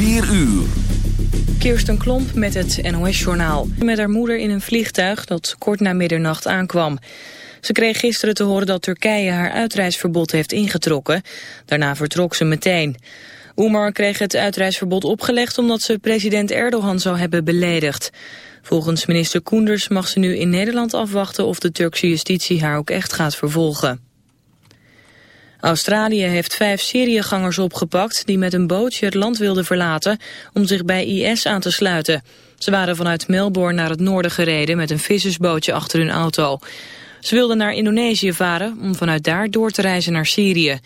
4 uur. Kirsten Klomp met het NOS-journaal. Met haar moeder in een vliegtuig dat kort na middernacht aankwam. Ze kreeg gisteren te horen dat Turkije haar uitreisverbod heeft ingetrokken. Daarna vertrok ze meteen. Oemar kreeg het uitreisverbod opgelegd omdat ze president Erdogan zou hebben beledigd. Volgens minister Koenders mag ze nu in Nederland afwachten of de Turkse justitie haar ook echt gaat vervolgen. Australië heeft vijf Syriëgangers opgepakt die met een bootje het land wilden verlaten om zich bij IS aan te sluiten. Ze waren vanuit Melbourne naar het noorden gereden met een vissersbootje achter hun auto. Ze wilden naar Indonesië varen om vanuit daar door te reizen naar Syrië.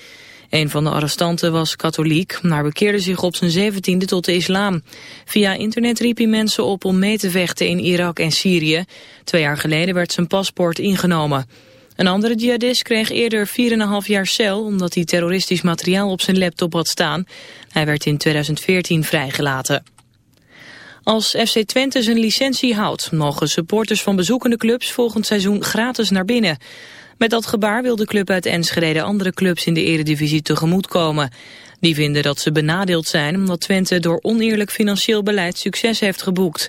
Een van de arrestanten was katholiek, maar bekeerde zich op zijn zeventiende tot de islam. Via internet riep hij mensen op om mee te vechten in Irak en Syrië. Twee jaar geleden werd zijn paspoort ingenomen. Een andere jihadist kreeg eerder 4,5 jaar cel omdat hij terroristisch materiaal op zijn laptop had staan. Hij werd in 2014 vrijgelaten. Als FC Twente zijn licentie houdt, mogen supporters van bezoekende clubs volgend seizoen gratis naar binnen. Met dat gebaar wil de club uit Enschede andere clubs in de eredivisie tegemoetkomen. Die vinden dat ze benadeeld zijn omdat Twente door oneerlijk financieel beleid succes heeft geboekt.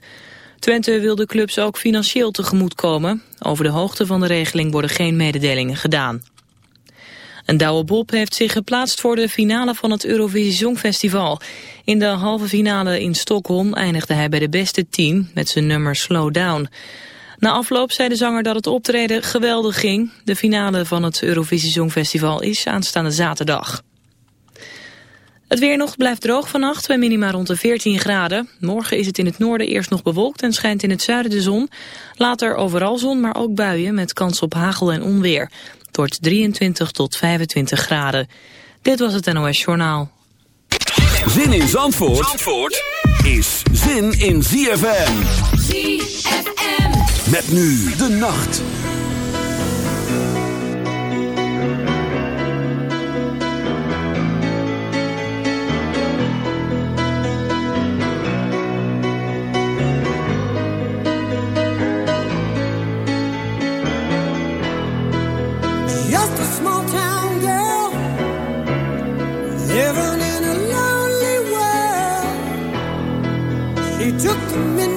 Twente wil de clubs ook financieel tegemoetkomen. Over de hoogte van de regeling worden geen mededelingen gedaan. En Douwe Bob heeft zich geplaatst voor de finale van het Eurovisie Songfestival. In de halve finale in Stockholm eindigde hij bij de beste tien met zijn nummer Slow Down. Na afloop zei de zanger dat het optreden geweldig ging. De finale van het Eurovisie Songfestival is aanstaande zaterdag. Het weer nog blijft droog vannacht bij minima rond de 14 graden. Morgen is het in het noorden eerst nog bewolkt en schijnt in het zuiden de zon. Later overal zon, maar ook buien met kans op hagel en onweer. Het wordt 23 tot 25 graden. Dit was het NOS Journaal. Zin in Zandvoort, Zandvoort is zin in ZFM. ZFM. Met nu de nacht. took a minute.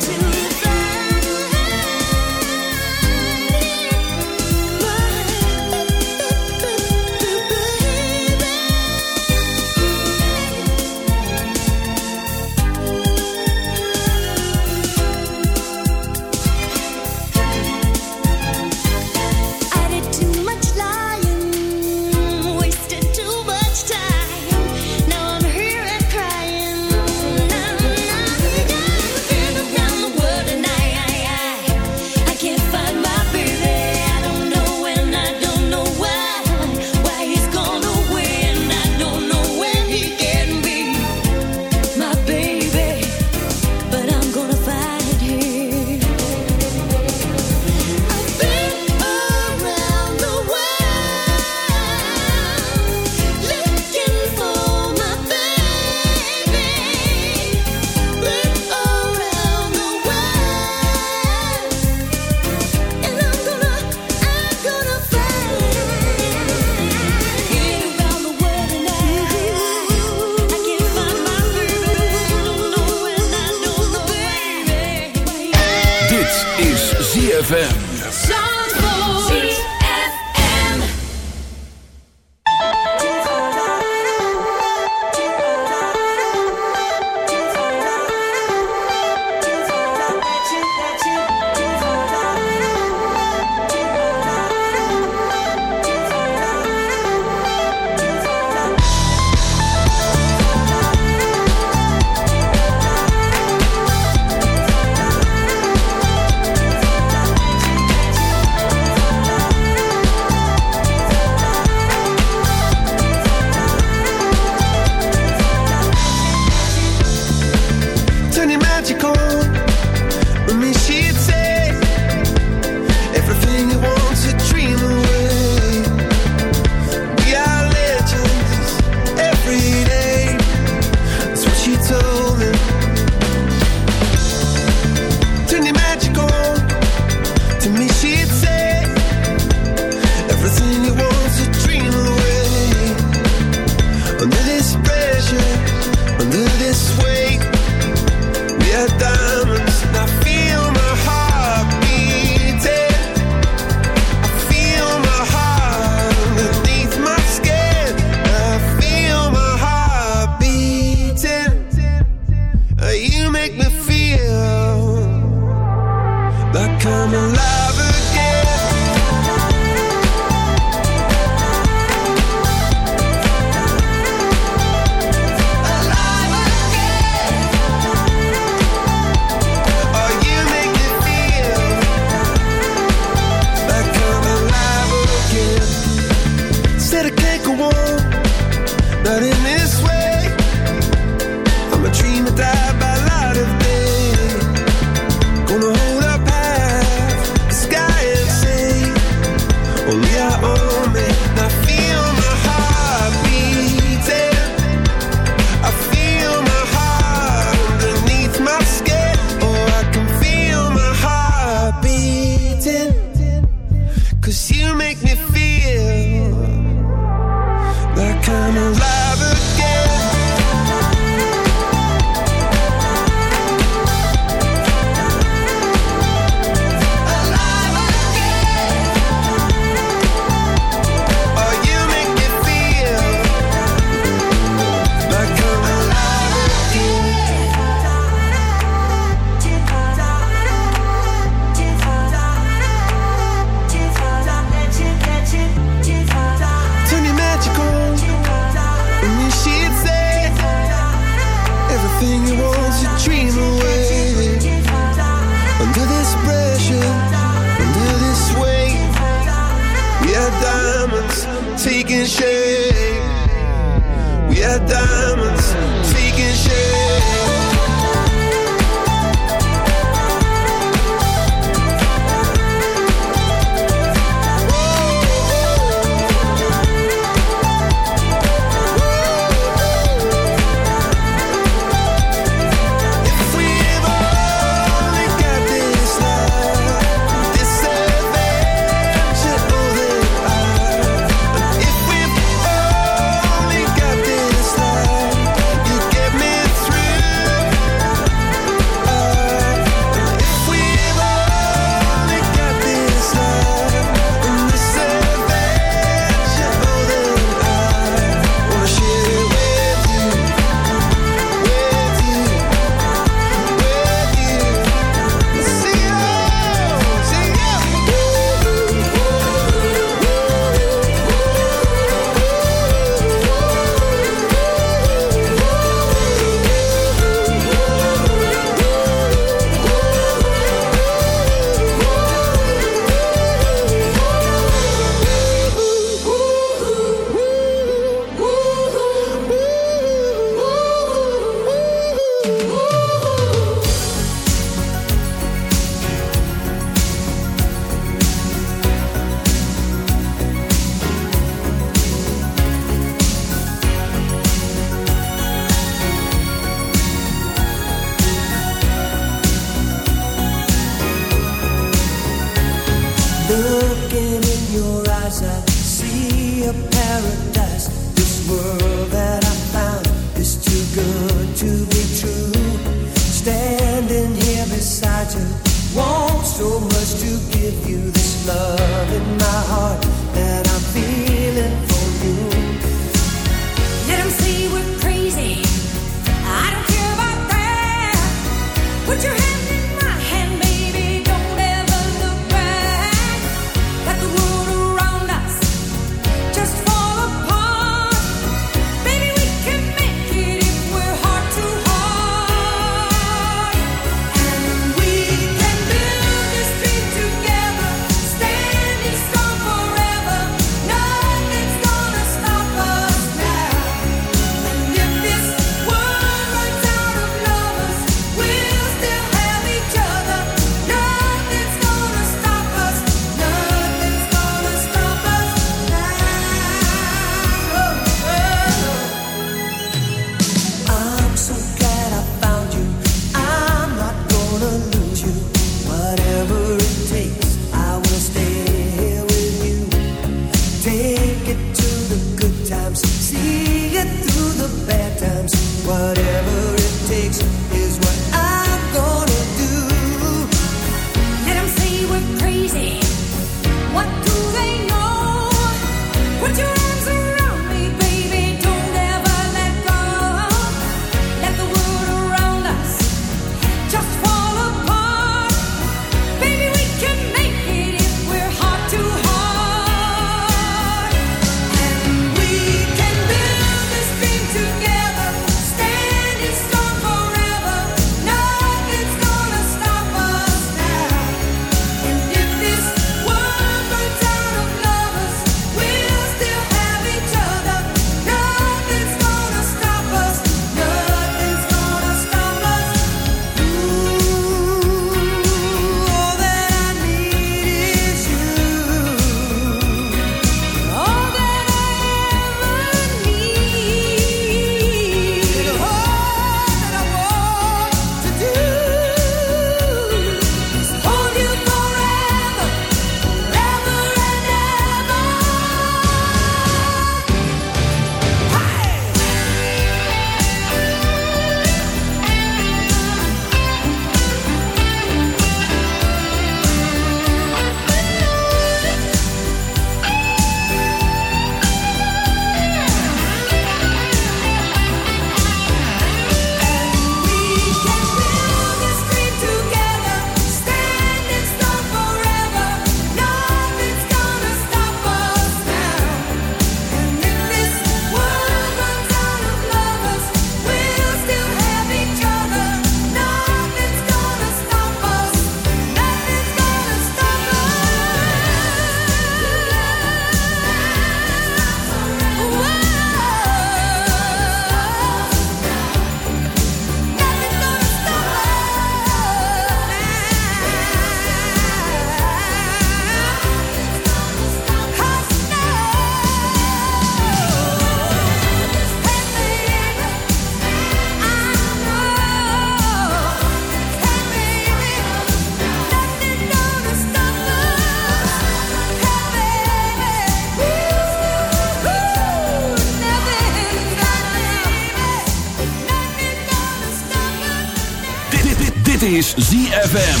Is ZFM.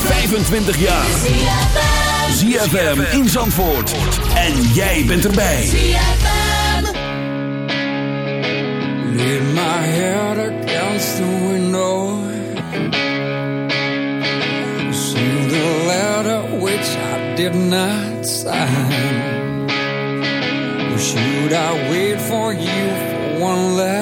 25 jaar. ZFM in Zandvoort. En jij bent erbij. ZFM. Lean my head against the window. See the letter which I did not sign. Should I wait for you for one last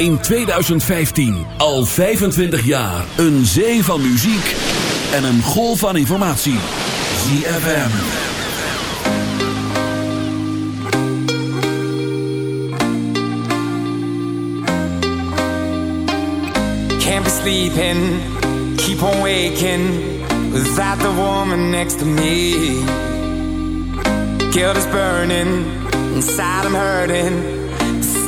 in 2015. Al 25 jaar. Een zee van muziek en een golf van informatie. ZFM. Can't be sleeping. Keep on waking. Without the woman next to me. Guilt is burning. Inside I'm hurting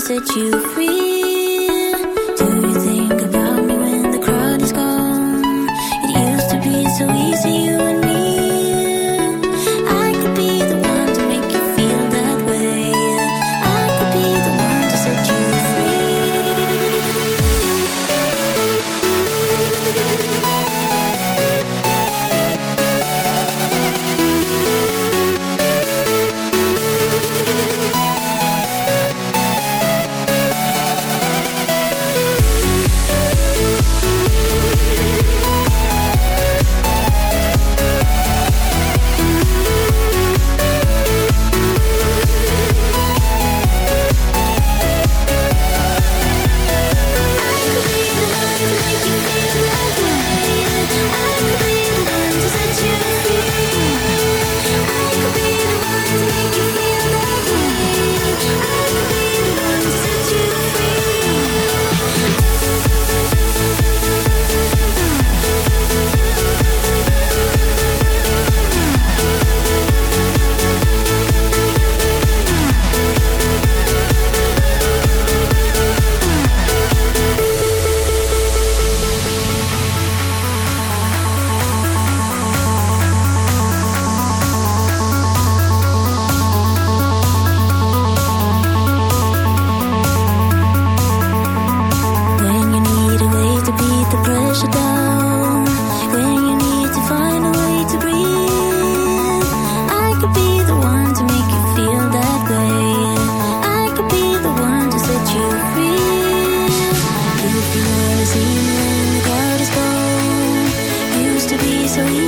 set you free. Do you think about me when the crowd is gone? It used to be so easy, you and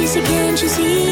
Please again, you see.